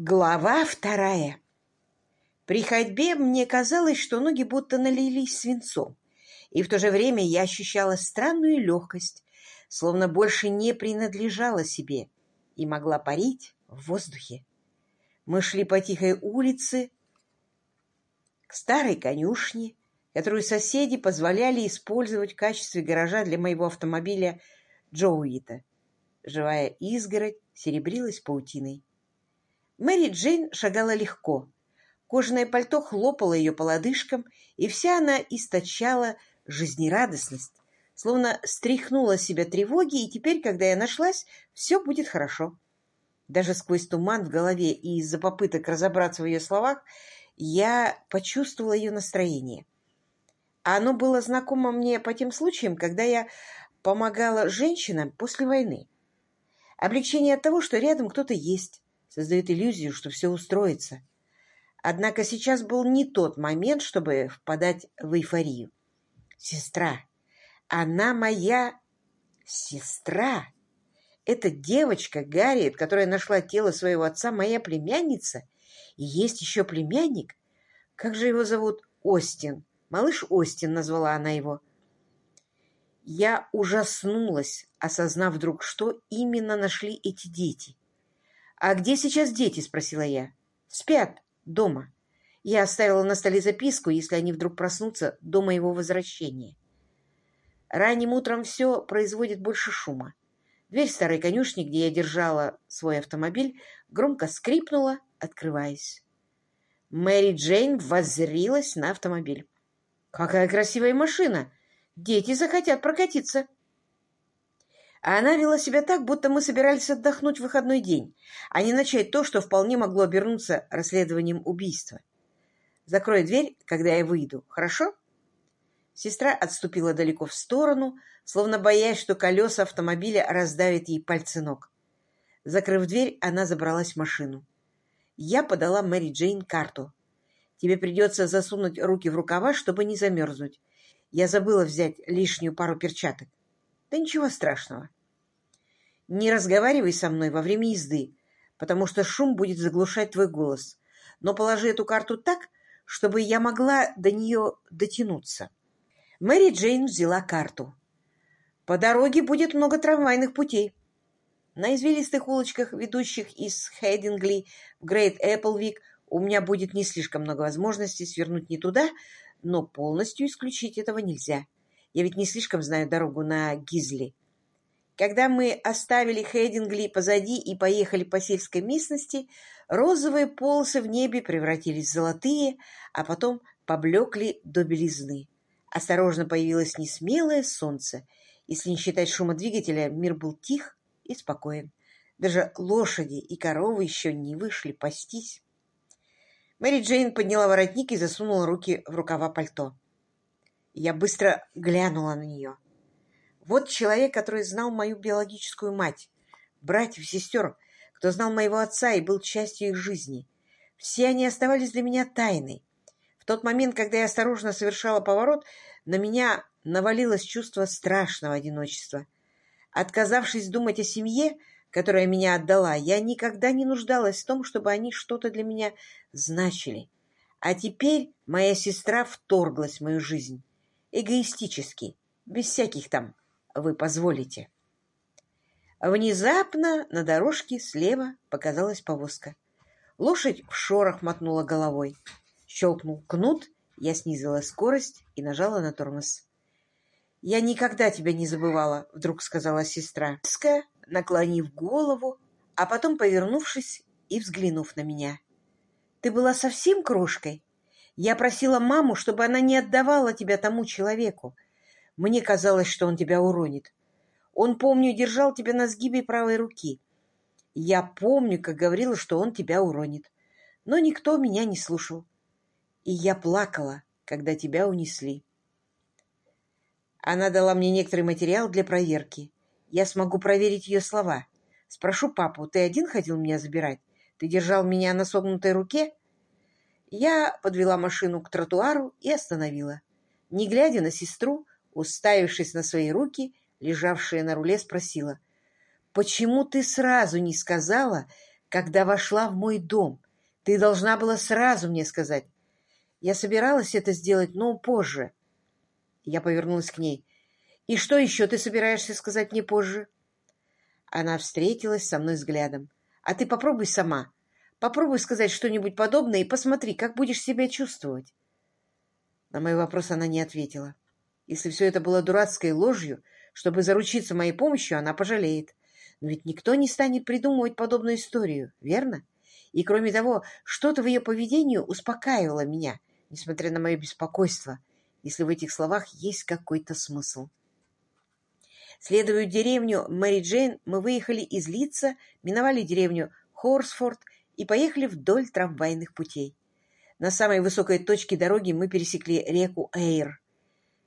Глава вторая. При ходьбе мне казалось, что ноги будто налились свинцом, и в то же время я ощущала странную легкость, словно больше не принадлежала себе и могла парить в воздухе. Мы шли по тихой улице к старой конюшне, которую соседи позволяли использовать в качестве гаража для моего автомобиля Джоуита. Живая изгородь серебрилась паутиной. Мэри Джейн шагала легко. Кожаное пальто хлопало ее по лодыжкам, и вся она источала жизнерадостность, словно стряхнула себя тревоги, и теперь, когда я нашлась, все будет хорошо. Даже сквозь туман в голове и из-за попыток разобраться в ее словах, я почувствовала ее настроение. Оно было знакомо мне по тем случаям, когда я помогала женщинам после войны. Облегчение от того, что рядом кто-то есть, создает иллюзию, что все устроится. Однако сейчас был не тот момент, чтобы впадать в эйфорию. Сестра. Она моя сестра. Эта девочка, Гарриет, которая нашла тело своего отца, моя племянница. И есть еще племянник. Как же его зовут? Остин. Малыш Остин назвала она его. Я ужаснулась, осознав вдруг, что именно нашли эти дети. «А где сейчас дети?» — спросила я. «Спят. Дома. Я оставила на столе записку, если они вдруг проснутся до моего возвращения». Ранним утром все производит больше шума. Дверь старой конюшни, где я держала свой автомобиль, громко скрипнула, открываясь. Мэри Джейн воззрилась на автомобиль. «Какая красивая машина! Дети захотят прокатиться!» А она вела себя так, будто мы собирались отдохнуть в выходной день, а не начать то, что вполне могло обернуться расследованием убийства. «Закрой дверь, когда я выйду, хорошо?» Сестра отступила далеко в сторону, словно боясь, что колеса автомобиля раздавят ей пальцы ног. Закрыв дверь, она забралась в машину. Я подала Мэри Джейн карту. «Тебе придется засунуть руки в рукава, чтобы не замерзнуть. Я забыла взять лишнюю пару перчаток. Да ничего страшного. Не разговаривай со мной во время езды, потому что шум будет заглушать твой голос. Но положи эту карту так, чтобы я могла до нее дотянуться. Мэри Джейн взяла карту. По дороге будет много трамвайных путей. На извилистых улочках, ведущих из Хейдингли в Грейт Эпплвик, у меня будет не слишком много возможностей свернуть не туда, но полностью исключить этого нельзя. Я ведь не слишком знаю дорогу на Гизли. Когда мы оставили Хейдингли позади и поехали по сельской местности, розовые полосы в небе превратились в золотые, а потом поблекли до белизны. Осторожно появилось несмелое солнце. Если не считать шума двигателя, мир был тих и спокоен. Даже лошади и коровы еще не вышли пастись. Мэри Джейн подняла воротник и засунула руки в рукава пальто. Я быстро глянула на нее. Вот человек, который знал мою биологическую мать, братьев, сестер, кто знал моего отца и был частью их жизни. Все они оставались для меня тайной. В тот момент, когда я осторожно совершала поворот, на меня навалилось чувство страшного одиночества. Отказавшись думать о семье, которая меня отдала, я никогда не нуждалась в том, чтобы они что-то для меня значили. А теперь моя сестра вторглась в мою жизнь эгоистически, без всяких там «вы позволите». Внезапно на дорожке слева показалась повозка. Лошадь в шорох мотнула головой. Щелкнул кнут, я снизила скорость и нажала на тормоз. «Я никогда тебя не забывала», — вдруг сказала сестра, наклонив голову, а потом повернувшись и взглянув на меня. «Ты была совсем крошкой?» Я просила маму, чтобы она не отдавала тебя тому человеку. Мне казалось, что он тебя уронит. Он, помню, держал тебя на сгибе правой руки. Я помню, как говорила, что он тебя уронит. Но никто меня не слушал. И я плакала, когда тебя унесли. Она дала мне некоторый материал для проверки. Я смогу проверить ее слова. Спрошу папу, ты один ходил меня забирать? Ты держал меня на согнутой руке? Я подвела машину к тротуару и остановила. Не глядя на сестру, уставившись на свои руки, лежавшие на руле, спросила, «Почему ты сразу не сказала, когда вошла в мой дом. Ты должна была сразу мне сказать. Я собиралась это сделать, но позже. Я повернулась к ней. «И что еще ты собираешься сказать мне позже?» Она встретилась со мной взглядом. «А ты попробуй сама. Попробуй сказать что-нибудь подобное и посмотри, как будешь себя чувствовать». На мой вопрос она не ответила. Если все это было дурацкой ложью, чтобы заручиться моей помощью, она пожалеет. Но ведь никто не станет придумывать подобную историю, верно? И, кроме того, что-то в ее поведении успокаивало меня, несмотря на мое беспокойство, если в этих словах есть какой-то смысл. Следуя деревню Мэри Джейн, мы выехали из Лица, миновали деревню Хорсфорд и поехали вдоль трамвайных путей. На самой высокой точке дороги мы пересекли реку Эйр.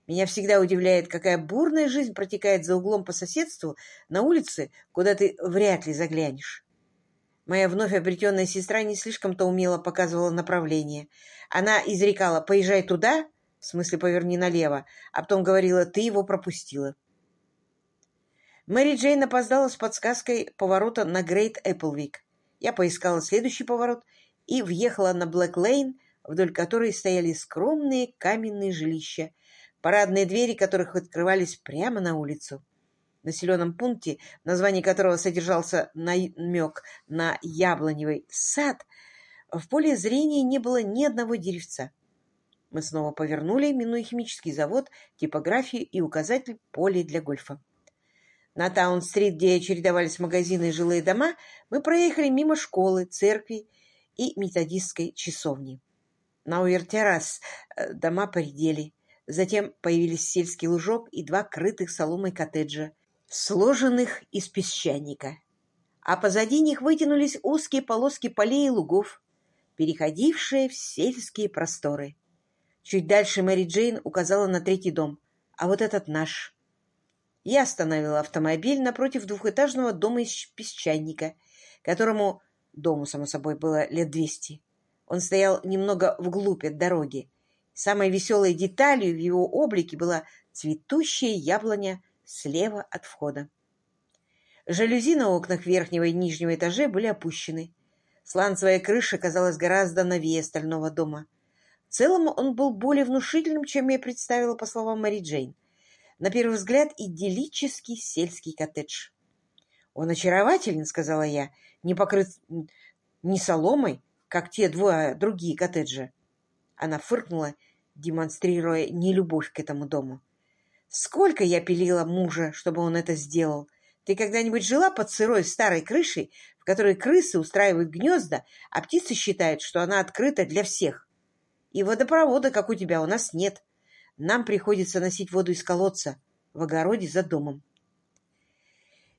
Меня всегда удивляет, какая бурная жизнь протекает за углом по соседству на улице, куда ты вряд ли заглянешь. Моя вновь обретенная сестра не слишком-то умело показывала направление. Она изрекала «поезжай туда», в смысле «поверни налево», а потом говорила «ты его пропустила». Мэри Джейн опоздала с подсказкой поворота на Грейт Эпплвик. Я поискала следующий поворот и въехала на Блэк Лейн, вдоль которой стояли скромные каменные жилища, парадные двери которых открывались прямо на улицу. В населенном пункте, в названии которого содержался намек на яблоневый сад, в поле зрения не было ни одного деревца. Мы снова повернули, минуя химический завод, типографию и указатель поле для гольфа. На Таун-стрит, где чередовались магазины и жилые дома, мы проехали мимо школы, церкви и методистской часовни. На Уэр-террас э, дома поредели. Затем появились сельский лужок и два крытых соломой коттеджа, сложенных из песчаника. А позади них вытянулись узкие полоски полей и лугов, переходившие в сельские просторы. Чуть дальше Мэри Джейн указала на третий дом. А вот этот наш. Я остановила автомобиль напротив двухэтажного дома из песчаника, которому, дому, само собой, было лет двести. Он стоял немного вглубь от дороги. Самой веселой деталью в его облике была цветущая яблоня слева от входа. Жалюзи на окнах верхнего и нижнего этажей были опущены. Сланцевая крыша казалась гораздо новее стального дома. В целом он был более внушительным, чем я представила, по словам Мэри Джейн на первый взгляд, идиллический сельский коттедж. «Он очарователен», — сказала я, — «не покрыт ни соломой, как те двое другие коттеджи». Она фыркнула, демонстрируя нелюбовь к этому дому. «Сколько я пилила мужа, чтобы он это сделал! Ты когда-нибудь жила под сырой старой крышей, в которой крысы устраивают гнезда, а птицы считают, что она открыта для всех? И водопровода, как у тебя, у нас нет. Нам приходится носить воду из колодца в огороде за домом.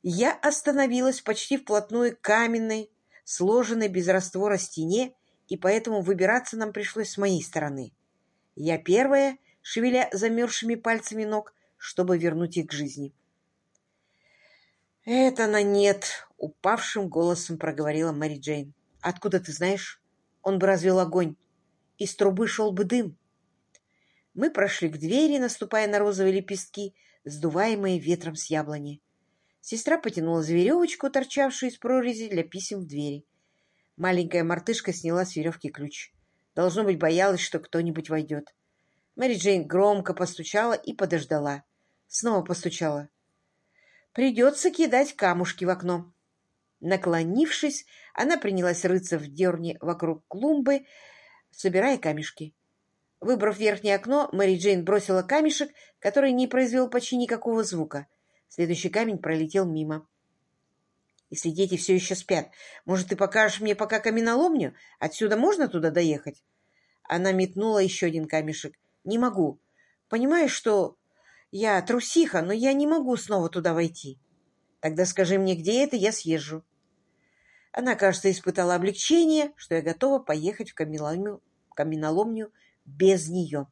Я остановилась почти вплотную к каменной, сложенной без раствора стене, и поэтому выбираться нам пришлось с моей стороны. Я первая, шевеля замерзшими пальцами ног, чтобы вернуть их к жизни. «Это на нет!» — упавшим голосом проговорила Мэри Джейн. «Откуда ты знаешь? Он бы развел огонь. Из трубы шел бы дым. Мы прошли к двери, наступая на розовые лепестки, сдуваемые ветром с яблони. Сестра потянула за веревочку, торчавшую из прорези для писем в двери. Маленькая мартышка сняла с веревки ключ. Должно быть, боялась, что кто-нибудь войдет. Мэри Джейн громко постучала и подождала. Снова постучала. «Придется кидать камушки в окно». Наклонившись, она принялась рыться в дерне вокруг клумбы, собирая камешки. Выбрав верхнее окно, Мэри Джейн бросила камешек, который не произвел почти никакого звука. Следующий камень пролетел мимо. «Если дети все еще спят, может, ты покажешь мне пока каменоломню? Отсюда можно туда доехать?» Она метнула еще один камешек. «Не могу. Понимаешь, что я трусиха, но я не могу снова туда войти. Тогда скажи мне, где это, я съезжу». Она, кажется, испытала облегчение, что я готова поехать в каменоломню, каменоломню без нее.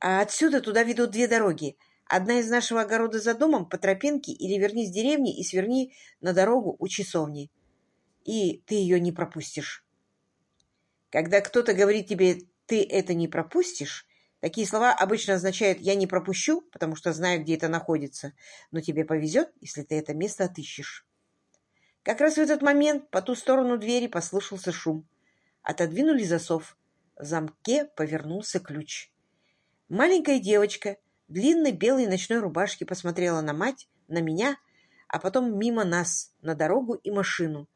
А отсюда туда ведут две дороги. Одна из нашего огорода за домом по тропинке или верни с деревни и сверни на дорогу у часовни. И ты ее не пропустишь. Когда кто-то говорит тебе «ты это не пропустишь», такие слова обычно означают «я не пропущу, потому что знаю, где это находится, но тебе повезет, если ты это место отыщешь». Как раз в этот момент по ту сторону двери послышался шум. Отодвинули засов. Замке повернулся ключ. Маленькая девочка в длинной белой ночной рубашке посмотрела на мать, на меня, а потом мимо нас, на дорогу и машину,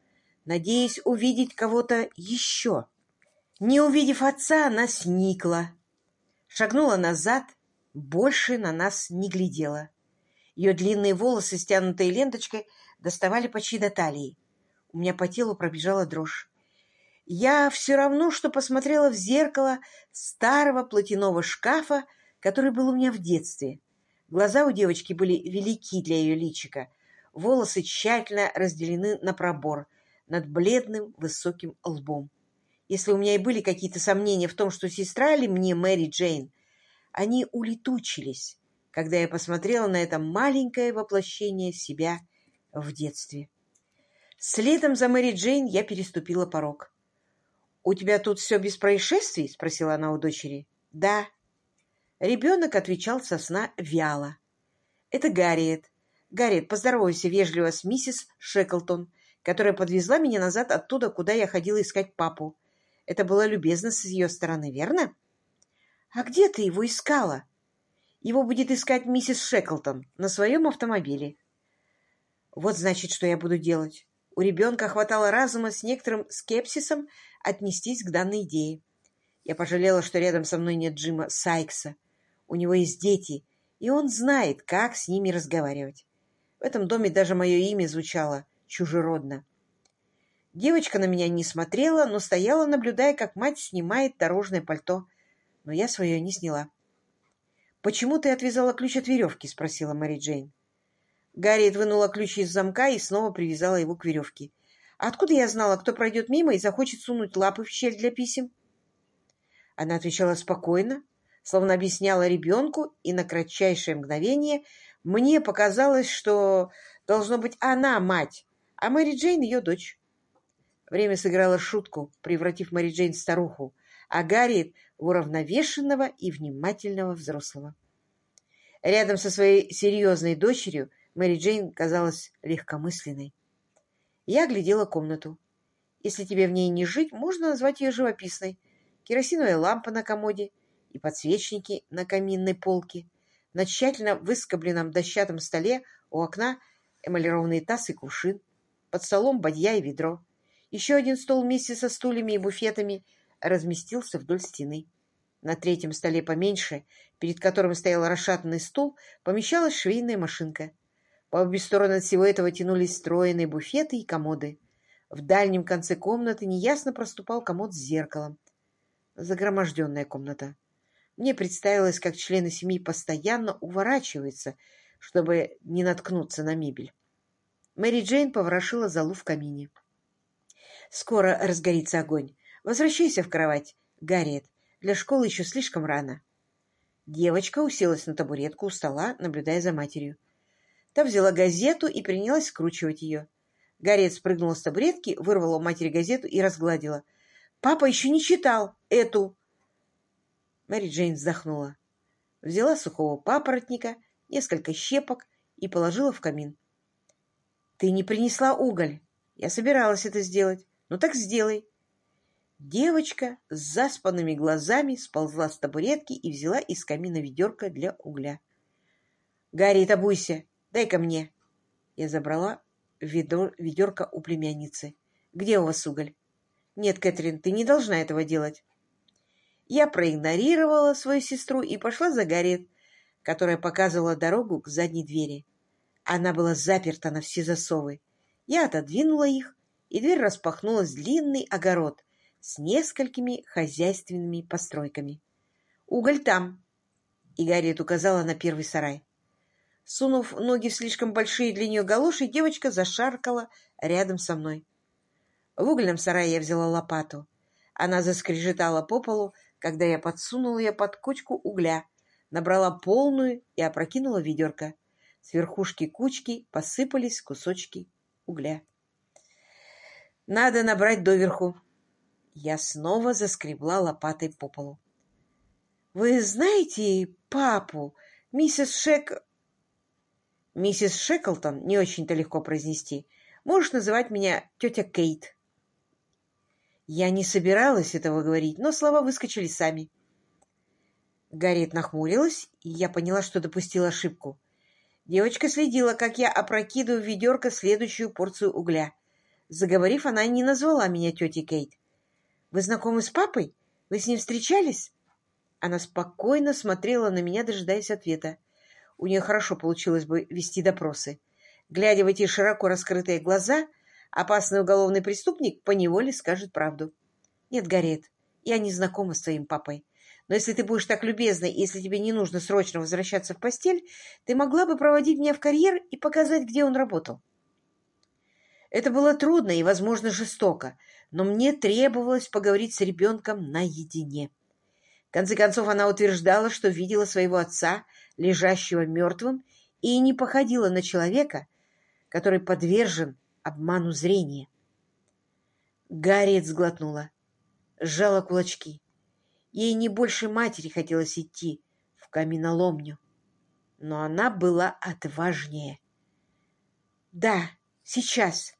надеясь увидеть кого-то еще. Не увидев отца, она сникла, шагнула назад, больше на нас не глядела. Ее длинные волосы, стянутые ленточкой, доставали почти до талии. У меня по телу пробежала дрожь. Я все равно, что посмотрела в зеркало старого платяного шкафа, который был у меня в детстве. Глаза у девочки были велики для ее личика, волосы тщательно разделены на пробор над бледным высоким лбом. Если у меня и были какие-то сомнения в том, что сестра ли мне Мэри Джейн, они улетучились, когда я посмотрела на это маленькое воплощение себя в детстве. Следом за Мэри Джейн я переступила порог. «У тебя тут все без происшествий?» — спросила она у дочери. «Да». Ребенок отвечал со сна вяло. «Это Гарриет. Гарриет, поздоровайся вежливо с миссис Шеклтон, которая подвезла меня назад оттуда, куда я ходила искать папу. Это было любезно с ее стороны, верно?» «А где ты его искала?» «Его будет искать миссис Шеклтон на своем автомобиле». Вот значит, что я буду делать. У ребенка хватало разума с некоторым скепсисом отнестись к данной идее. Я пожалела, что рядом со мной нет Джима Сайкса. У него есть дети, и он знает, как с ними разговаривать. В этом доме даже мое имя звучало чужеродно. Девочка на меня не смотрела, но стояла, наблюдая, как мать снимает дорожное пальто. Но я свое не сняла. «Почему ты отвязала ключ от веревки?» — спросила Мэри Джейн. Гарриет вынула ключ из замка и снова привязала его к веревке. «Откуда я знала, кто пройдет мимо и захочет сунуть лапы в щель для писем?» Она отвечала спокойно, словно объясняла ребенку, и на кратчайшее мгновение мне показалось, что должно быть она мать, а Мэри Джейн ее дочь. Время сыграло шутку, превратив Мэри Джейн в старуху, а Гарриет в уравновешенного и внимательного взрослого. Рядом со своей серьезной дочерью Мэри Джейн казалась легкомысленной. Я глядела комнату. Если тебе в ней не жить, можно назвать ее живописной. Керосиновая лампа на комоде и подсвечники на каминной полке. На тщательно выскобленном дощатом столе у окна эмалированный таз и кувшин. Под столом бадья и ведро. Еще один стол вместе со стульями и буфетами разместился вдоль стены. На третьем столе поменьше, перед которым стоял расшатанный стул, помещалась швейная машинка — по обе стороны от всего этого тянулись стройные буфеты и комоды. В дальнем конце комнаты неясно проступал комод с зеркалом. Загроможденная комната. Мне представилось, как члены семьи постоянно уворачиваются, чтобы не наткнуться на мебель. Мэри Джейн поворошила залу в камине. «Скоро разгорится огонь. Возвращайся в кровать, Гарриет. Для школы еще слишком рано». Девочка уселась на табуретку у стола, наблюдая за матерью. Та взяла газету и принялась скручивать ее. Гарриет спрыгнула с табуретки, вырвала у матери газету и разгладила. «Папа еще не читал эту!» Мэри Джейн вздохнула. Взяла сухого папоротника, несколько щепок и положила в камин. «Ты не принесла уголь. Я собиралась это сделать. Ну так сделай». Девочка с заспанными глазами сползла с табуретки и взяла из камина ведерко для угля. «Гарри, обуйся. Дай-ка мне. Я забрала ведро, ведерко у племянницы. Где у вас уголь? Нет, Кэтрин, ты не должна этого делать. Я проигнорировала свою сестру и пошла за Гарриет, которая показывала дорогу к задней двери. Она была заперта на все засовы. Я отодвинула их, и дверь распахнулась в длинный огород с несколькими хозяйственными постройками. «Уголь там!» И Гарриет указала на первый сарай. Сунув ноги в слишком большие для нее галоши, девочка зашаркала рядом со мной. В угольном сарае я взяла лопату. Она заскрежетала по полу, когда я подсунула ее под кучку угля, набрала полную и опрокинула ведерко. С верхушки кучки посыпались кусочки угля. «Надо набрать доверху». Я снова заскребла лопатой по полу. «Вы знаете папу, миссис Шек...» Миссис Шеклтон, не очень-то легко произнести, Можешь называть меня тетя Кейт». Я не собиралась этого говорить, но слова выскочили сами. Гарриет нахмурилась, и я поняла, что допустила ошибку. Девочка следила, как я опрокидываю в ведерко следующую порцию угля. Заговорив, она не назвала меня тетей Кейт. «Вы знакомы с папой? Вы с ним встречались?» Она спокойно смотрела на меня, дожидаясь ответа. У нее хорошо получилось бы вести допросы. Глядя в эти широко раскрытые глаза, опасный уголовный преступник поневоле скажет правду. «Нет, Гарет, я не знакома с твоим папой. Но если ты будешь так любезна, и если тебе не нужно срочно возвращаться в постель, ты могла бы проводить меня в карьер и показать, где он работал». Это было трудно и, возможно, жестоко, но мне требовалось поговорить с ребенком наедине. В конце концов, она утверждала, что видела своего отца, лежащего мертвым, и не походила на человека, который подвержен обману зрения. Гарриет сглотнула, сжала кулачки. Ей не больше матери хотелось идти в каменоломню, но она была отважнее. «Да, сейчас,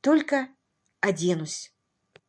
только оденусь».